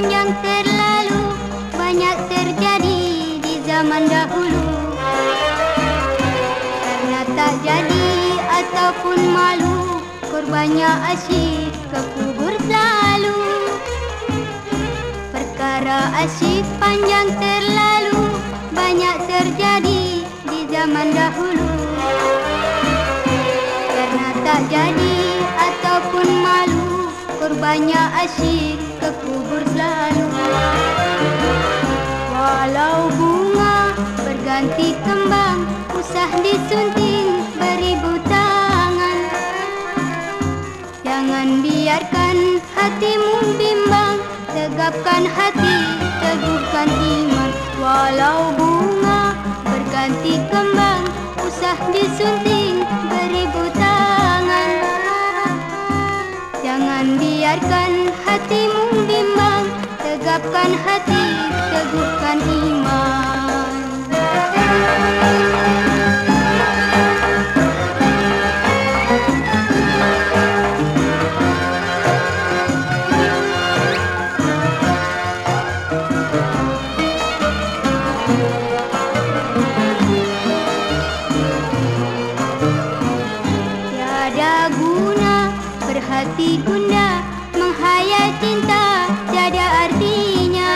Panjang terlalu Banyak terjadi di zaman dahulu. Karena tak jadi ataupun malu Korbannya asyik ke kubur selalu. Perkara asyik panjang terlalu Banyak terjadi di zaman dahulu Korbannya asyik ke kubur selalu Walau bunga berganti kembang Usah disunting beribu tangan. Jangan biarkan hatimu bimbang Tegapkan hati, teguhkan iman. Walau bunga berganti kembang Usah disunting Jangan biarkan hatimu bimbang. Tegapkan hati, teguhkan iman berhati gunda Menghayal cinta tiada artinya.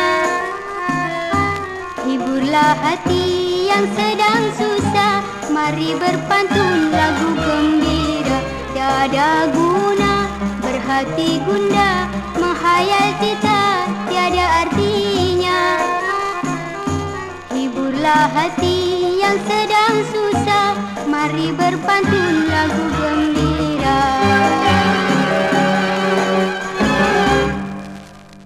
Hiburlah hati yang sedang susah Mari berpantun lagu gembira. Tiada guna berhati gunda Menghayal cinta tiada artinya. Hiburlah hati yang sedang susah Mari berpantun lagu gembira